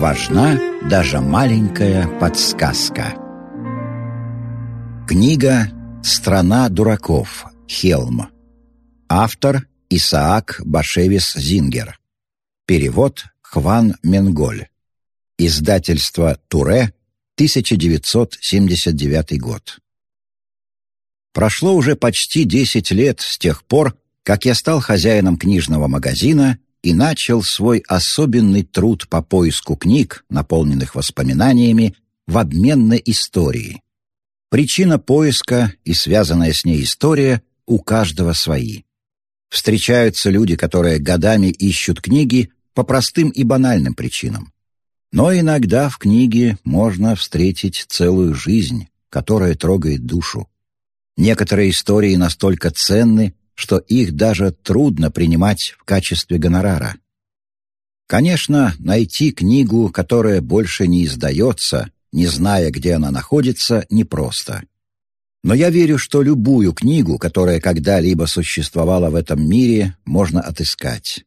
Важна даже маленькая подсказка. Книга «Страна дураков. Хелм». Автор Исаак Башевис Зингер. Перевод Хван Менголь. Издательство «Туре», 1979 год. Прошло уже почти 10 лет с тех пор, как я стал хозяином книжного магазина и начал свой особенный труд по поиску книг, наполненных воспоминаниями, в обмен на истории. Причина поиска и связанная с ней история у каждого свои. Встречаются люди, которые годами ищут книги по простым и банальным причинам. Но иногда в книге можно встретить целую жизнь, которая трогает душу. Некоторые истории настолько ценны, что их даже трудно принимать в качестве гонорара. Конечно, найти книгу, которая больше не издается, не зная, где она находится, непросто. Но я верю, что любую книгу, которая когда-либо существовала в этом мире, можно отыскать.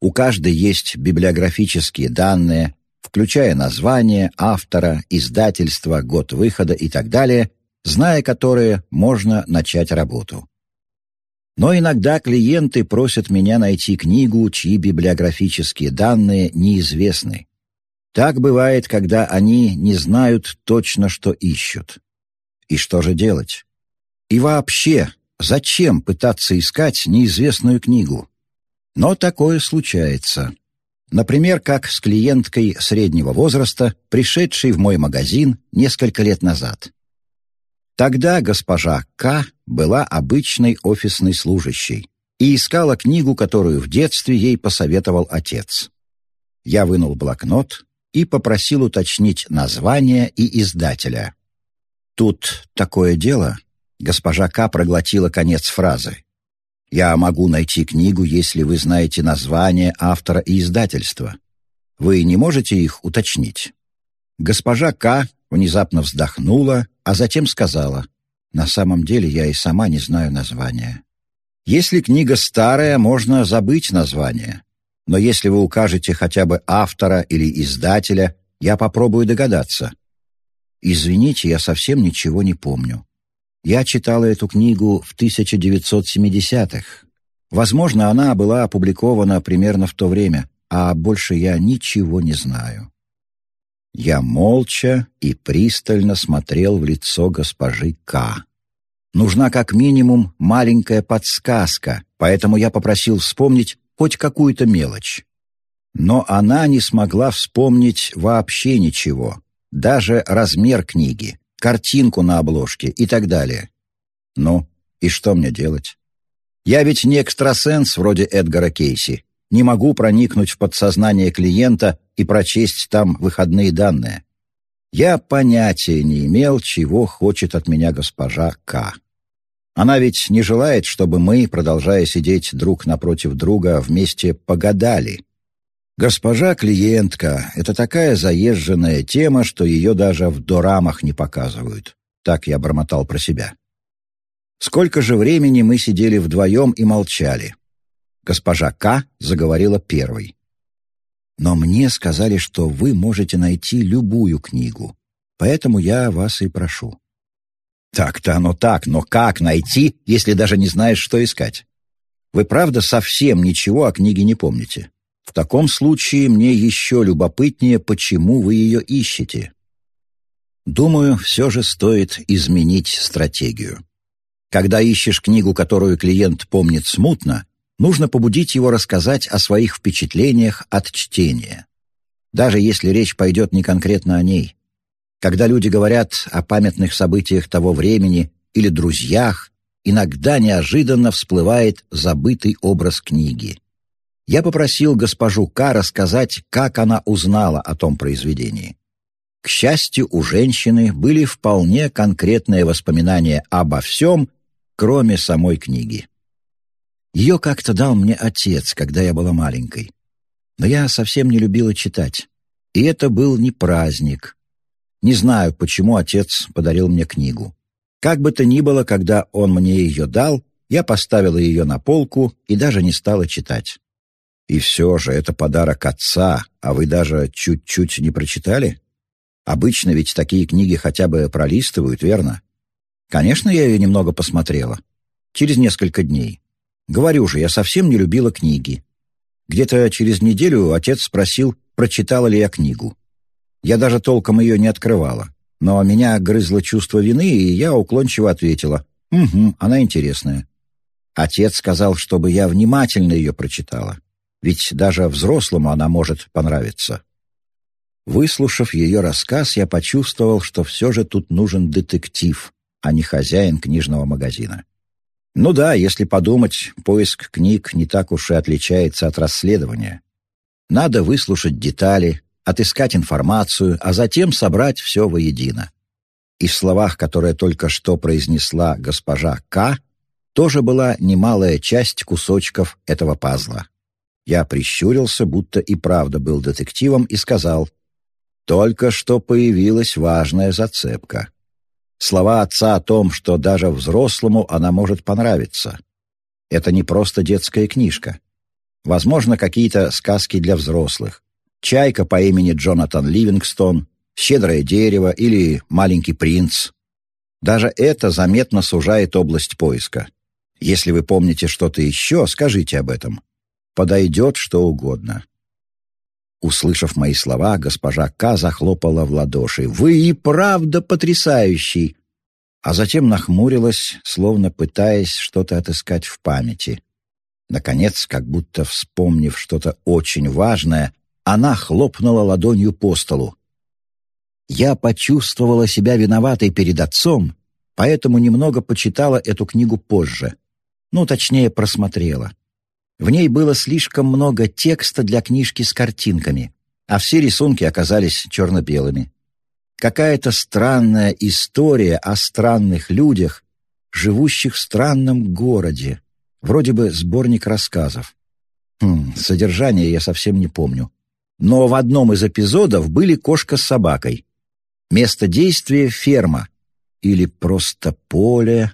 У каждой есть библиографические данные, включая название, автора, издательство, год выхода и так далее, зная которые, можно начать работу. Но иногда клиенты просят меня найти книгу, чьи библиографические данные неизвестны. Так бывает, когда они не знают точно, что ищут. И что же делать? И вообще, зачем пытаться искать неизвестную книгу? Но такое случается. Например, как с клиенткой среднего возраста, пришедшей в мой магазин несколько лет назад. Тогда госпожа К. была обычной офисной служащей и искала книгу, которую в детстве ей посоветовал отец. Я вынул блокнот и попросил уточнить название и издателя. «Тут такое дело», — госпожа К. проглотила конец фразы. Я могу найти книгу, если вы знаете название автора и издательства. Вы не можете их уточнить?» Госпожа К. внезапно вздохнула, а затем сказала, «На самом деле я и сама не знаю названия. Если книга старая, можно забыть название. Но если вы укажете хотя бы автора или издателя, я попробую догадаться. Извините, я совсем ничего не помню. Я читала эту книгу в 1970-х. Возможно, она была опубликована примерно в то время, а больше я ничего не знаю. Я молча и пристально смотрел в лицо госпожи К. Нужна как минимум маленькая подсказка, поэтому я попросил вспомнить хоть какую-то мелочь. Но она не смогла вспомнить вообще ничего, даже размер книги картинку на обложке и так далее. Ну, и что мне делать? Я ведь не экстрасенс вроде Эдгара Кейси. Не могу проникнуть в подсознание клиента и прочесть там выходные данные. Я понятия не имел, чего хочет от меня госпожа К. Она ведь не желает, чтобы мы, продолжая сидеть друг напротив друга, вместе погадали. Госпожа клиентка — это такая заезженная тема, что ее даже в дорамах не показывают. Так я бормотал про себя. Сколько же времени мы сидели вдвоем и молчали. Госпожа К. заговорила первой. «Но мне сказали, что вы можете найти любую книгу, поэтому я вас и прошу». «Так-то оно так, но как найти, если даже не знаешь, что искать? Вы правда совсем ничего о книге не помните?» В таком случае мне еще любопытнее, почему вы ее ищете. Думаю, все же стоит изменить стратегию. Когда ищешь книгу, которую клиент помнит смутно, нужно побудить его рассказать о своих впечатлениях от чтения. Даже если речь пойдет не конкретно о ней. Когда люди говорят о памятных событиях того времени или друзьях, иногда неожиданно всплывает забытый образ книги я попросил госпожу К. рассказать, как она узнала о том произведении. К счастью, у женщины были вполне конкретные воспоминания обо всем, кроме самой книги. Ее как-то дал мне отец, когда я была маленькой. Но я совсем не любила читать. И это был не праздник. Не знаю, почему отец подарил мне книгу. Как бы то ни было, когда он мне ее дал, я поставила ее на полку и даже не стала читать. И все же это подарок отца, а вы даже чуть-чуть не прочитали? Обычно ведь такие книги хотя бы пролистывают, верно? Конечно, я ее немного посмотрела. Через несколько дней. Говорю же, я совсем не любила книги. Где-то через неделю отец спросил, прочитала ли я книгу. Я даже толком ее не открывала. Но меня грызло чувство вины, и я уклончиво ответила, «Угу, она интересная». Отец сказал, чтобы я внимательно ее прочитала, ведь даже взрослому она может понравиться. Выслушав ее рассказ, я почувствовал, что все же тут нужен детектив, а не хозяин книжного магазина. Ну да, если подумать, поиск книг не так уж и отличается от расследования. Надо выслушать детали, отыскать информацию, а затем собрать все воедино. И в словах, которые только что произнесла госпожа К., тоже была немалая часть кусочков этого пазла. Я прищурился, будто и правда был детективом, и сказал, «Только что появилась важная зацепка. Слова отца о том, что даже взрослому она может понравиться. Это не просто детская книжка. Возможно, какие-то сказки для взрослых. «Чайка» по имени Джонатан Ливингстон, «Щедрое дерево» или «Маленький принц». Даже это заметно сужает область поиска. Если вы помните что-то еще, скажите об этом. Подойдет что угодно. Услышав мои слова, госпожа К. захлопала в ладоши. «Вы и правда потрясающий!» А затем нахмурилась, словно пытаясь что-то отыскать в памяти. Наконец, как будто вспомнив что-то очень важное, она хлопнула ладонью по столу. Я почувствовала себя виноватой перед отцом, поэтому немного почитала эту книгу позже. Ну, точнее, просмотрела. В ней было слишком много текста для книжки с картинками, а все рисунки оказались черно-белыми. Какая-то странная история о странных людях, живущих в странном городе, вроде бы сборник рассказов. Хм, содержание я совсем не помню. Но в одном из эпизодов были кошка с собакой. Место действия — ферма. Или просто поле.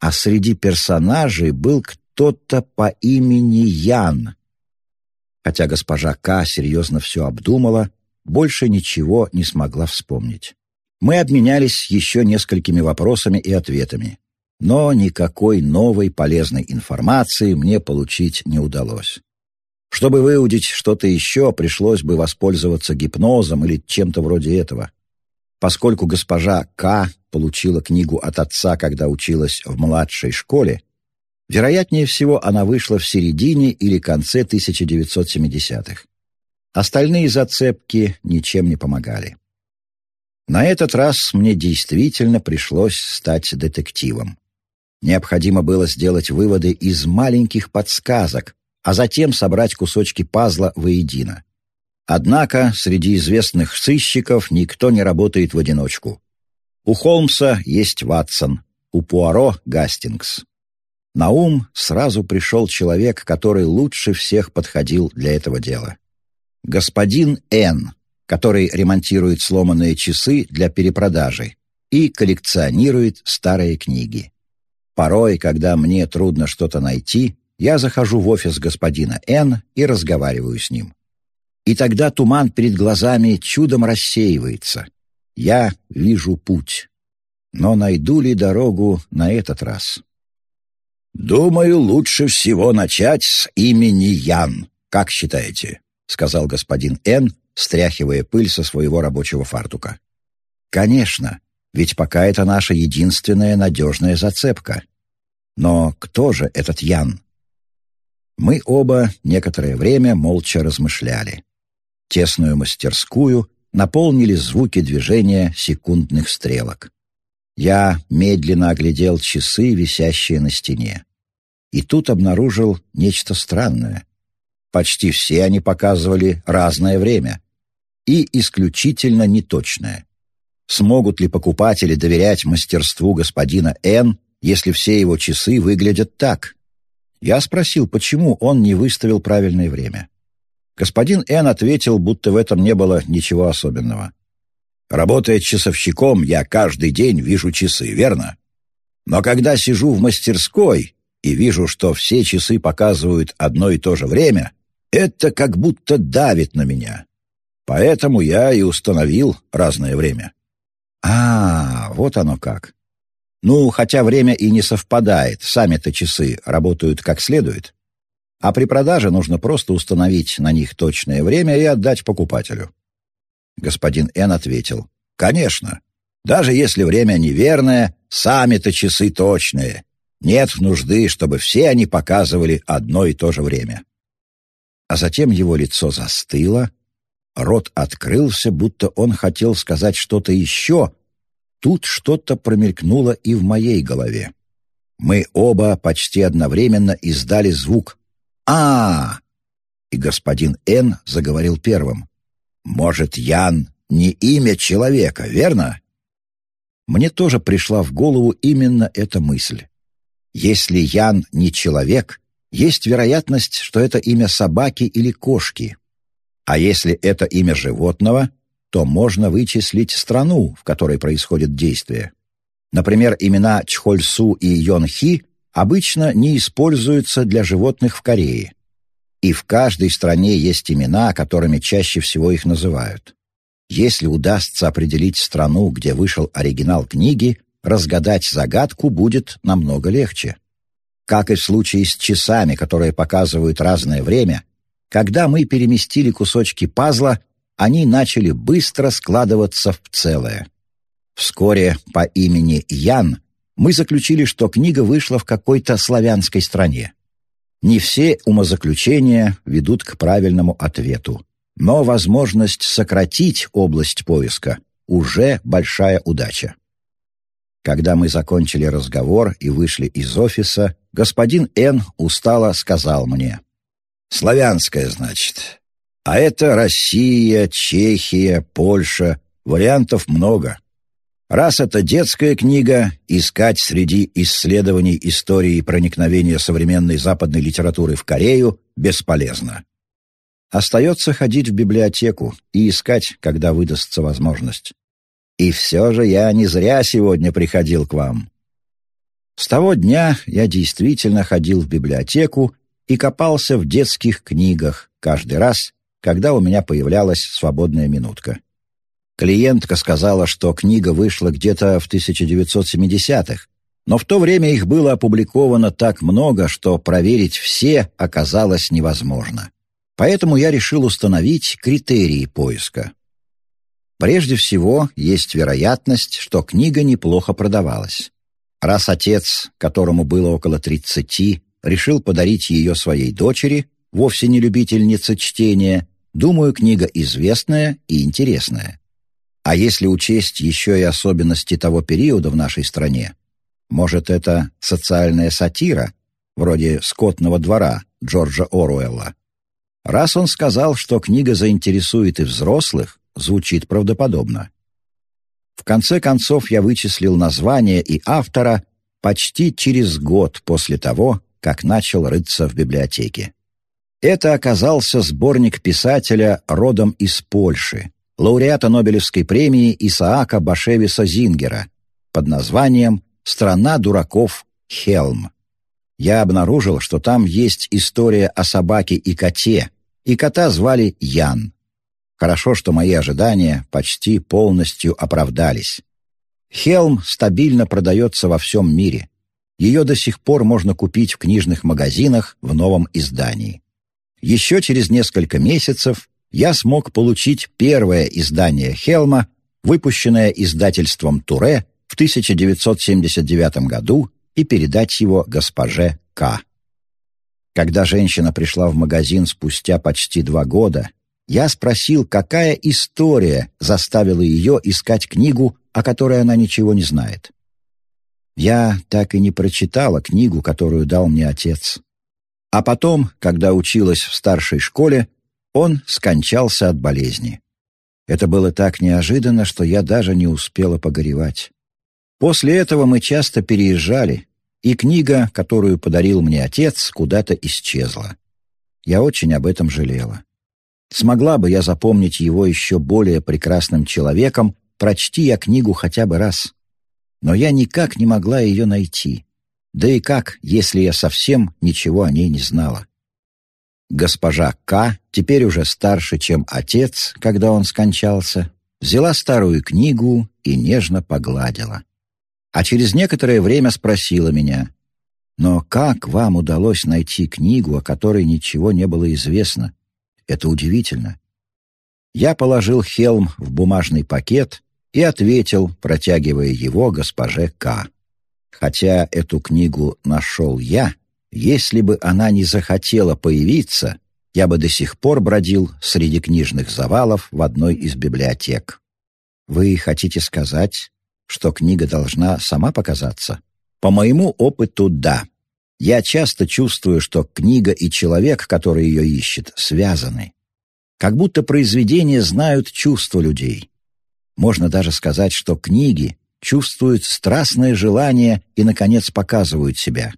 А среди персонажей был кто-то по имени Ян. Хотя госпожа К. серьезно все обдумала, больше ничего не смогла вспомнить. Мы обменялись еще несколькими вопросами и ответами, но никакой новой полезной информации мне получить не удалось. Чтобы выудить что-то еще, пришлось бы воспользоваться гипнозом или чем-то вроде этого. Поскольку госпожа К. получила книгу от отца, когда училась в младшей школе, Вероятнее всего, она вышла в середине или конце 1970-х. Остальные зацепки ничем не помогали. На этот раз мне действительно пришлось стать детективом. Необходимо было сделать выводы из маленьких подсказок, а затем собрать кусочки пазла воедино. Однако среди известных сыщиков никто не работает в одиночку. У Холмса есть Ватсон, у Пуаро — Гастингс. На ум сразу пришел человек, который лучше всех подходил для этого дела. Господин Н., который ремонтирует сломанные часы для перепродажи и коллекционирует старые книги. Порой, когда мне трудно что-то найти, я захожу в офис господина Н. и разговариваю с ним. И тогда туман перед глазами чудом рассеивается. Я вижу путь. Но найду ли дорогу на этот раз? «Думаю, лучше всего начать с имени Ян. Как считаете?» — сказал господин Н., стряхивая пыль со своего рабочего фартука. «Конечно, ведь пока это наша единственная надежная зацепка. Но кто же этот Ян?» Мы оба некоторое время молча размышляли. Тесную мастерскую наполнили звуки движения секундных стрелок. Я медленно оглядел часы, висящие на стене. И тут обнаружил нечто странное. Почти все они показывали разное время. И исключительно неточное. Смогут ли покупатели доверять мастерству господина Н, если все его часы выглядят так? Я спросил, почему он не выставил правильное время. Господин Н ответил, будто в этом не было ничего особенного. Работая часовщиком, я каждый день вижу часы, верно? Но когда сижу в мастерской и вижу, что все часы показывают одно и то же время, Это как будто давит на меня. Поэтому я и установил разное время. А, вот оно как. Ну, хотя время и не совпадает, сами-то часы работают как следует. А при продаже нужно просто установить на них точное время и отдать покупателю. Господин Н ответил, «Конечно. Даже если время неверное, сами-то часы точные. Нет нужды, чтобы все они показывали одно и то же время». А затем его лицо застыло, рот открылся, будто он хотел сказать что-то еще. Тут что-то промелькнуло и в моей голове. Мы оба почти одновременно издали звук а, И господин Н заговорил первым. «Может, Ян не имя человека, верно?» Мне тоже пришла в голову именно эта мысль. Если Ян не человек, есть вероятность, что это имя собаки или кошки. А если это имя животного, то можно вычислить страну, в которой происходит действие. Например, имена Чхольсу и Йонхи обычно не используются для животных в Корее. И в каждой стране есть имена, которыми чаще всего их называют. Если удастся определить страну, где вышел оригинал книги, разгадать загадку будет намного легче. Как и в случае с часами, которые показывают разное время, когда мы переместили кусочки пазла, они начали быстро складываться в целое. Вскоре по имени Ян мы заключили, что книга вышла в какой-то славянской стране. Не все умозаключения ведут к правильному ответу, но возможность сократить область поиска уже большая удача. Когда мы закончили разговор и вышли из офиса, господин Н. устало сказал мне. «Славянская, значит. А это Россия, Чехия, Польша. Вариантов много. Раз это детская книга, искать среди исследований истории проникновения современной западной литературы в Корею бесполезно. Остается ходить в библиотеку и искать, когда выдастся возможность. И все же я не зря сегодня приходил к вам. С того дня я действительно ходил в библиотеку и копался в детских книгах каждый раз, когда у меня появлялась свободная минутка. Клиентка сказала, что книга вышла где-то в 1970-х, но в то время их было опубликовано так много, что проверить все оказалось невозможно. Поэтому я решил установить критерии поиска. Прежде всего, есть вероятность, что книга неплохо продавалась. Раз отец, которому было около 30, решил подарить ее своей дочери, вовсе не любительнице чтения, думаю, книга известная и интересная. А если учесть еще и особенности того периода в нашей стране, может, это социальная сатира, вроде «Скотного двора» Джорджа Оруэлла. Раз он сказал, что книга заинтересует и взрослых, звучит правдоподобно. В конце концов, я вычислил название и автора почти через год после того, как начал рыться в библиотеке. Это оказался сборник писателя родом из Польши, лауреата Нобелевской премии Исаака Башевиса Зингера под названием «Страна дураков Хелм». Я обнаружил, что там есть история о собаке и коте, и кота звали Ян. Хорошо, что мои ожидания почти полностью оправдались. Хелм стабильно продается во всем мире. Ее до сих пор можно купить в книжных магазинах в новом издании. Еще через несколько месяцев я смог получить первое издание «Хелма», выпущенное издательством «Туре» в 1979 году, и передать его госпоже К. Когда женщина пришла в магазин спустя почти два года, я спросил, какая история заставила ее искать книгу, о которой она ничего не знает. Я так и не прочитала книгу, которую дал мне отец. А потом, когда училась в старшей школе, он скончался от болезни. Это было так неожиданно, что я даже не успела погоревать. После этого мы часто переезжали, и книга, которую подарил мне отец, куда-то исчезла. Я очень об этом жалела. Смогла бы я запомнить его еще более прекрасным человеком, прочти я книгу хотя бы раз. Но я никак не могла ее найти. Да и как, если я совсем ничего о ней не знала? Госпожа К, теперь уже старше, чем отец, когда он скончался, взяла старую книгу и нежно погладила. А через некоторое время спросила меня, «Но как вам удалось найти книгу, о которой ничего не было известно? Это удивительно». Я положил хелм в бумажный пакет и ответил, протягивая его госпоже К. Хотя эту книгу нашел я, если бы она не захотела появиться, я бы до сих пор бродил среди книжных завалов в одной из библиотек. Вы хотите сказать, что книга должна сама показаться? По моему опыту, да. Я часто чувствую, что книга и человек, который ее ищет, связаны. Как будто произведения знают чувства людей. Можно даже сказать, что книги чувствуют страстное желание и, наконец, показывают себя.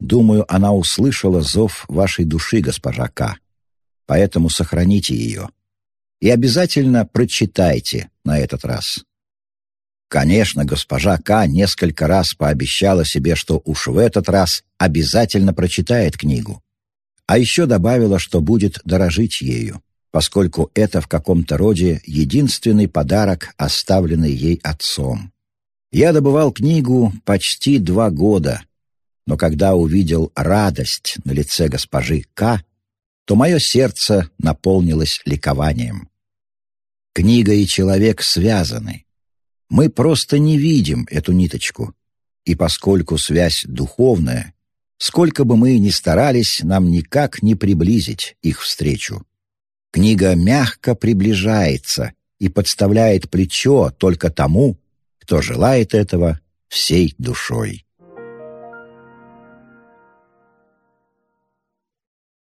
Думаю, она услышала зов вашей души, госпожа К. Поэтому сохраните ее. И обязательно прочитайте на этот раз. Конечно, госпожа К. несколько раз пообещала себе, что уж в этот раз обязательно прочитает книгу. А еще добавила, что будет дорожить ею, поскольку это в каком-то роде единственный подарок, оставленный ей отцом. Я добывал книгу почти два года, но когда увидел радость на лице госпожи К., то мое сердце наполнилось ликованием. Книга и человек связаны. Мы просто не видим эту ниточку. И поскольку связь духовная, сколько бы мы ни старались, нам никак не приблизить их встречу. Книга мягко приближается и подставляет плечо только тому, кто желает этого всей душой.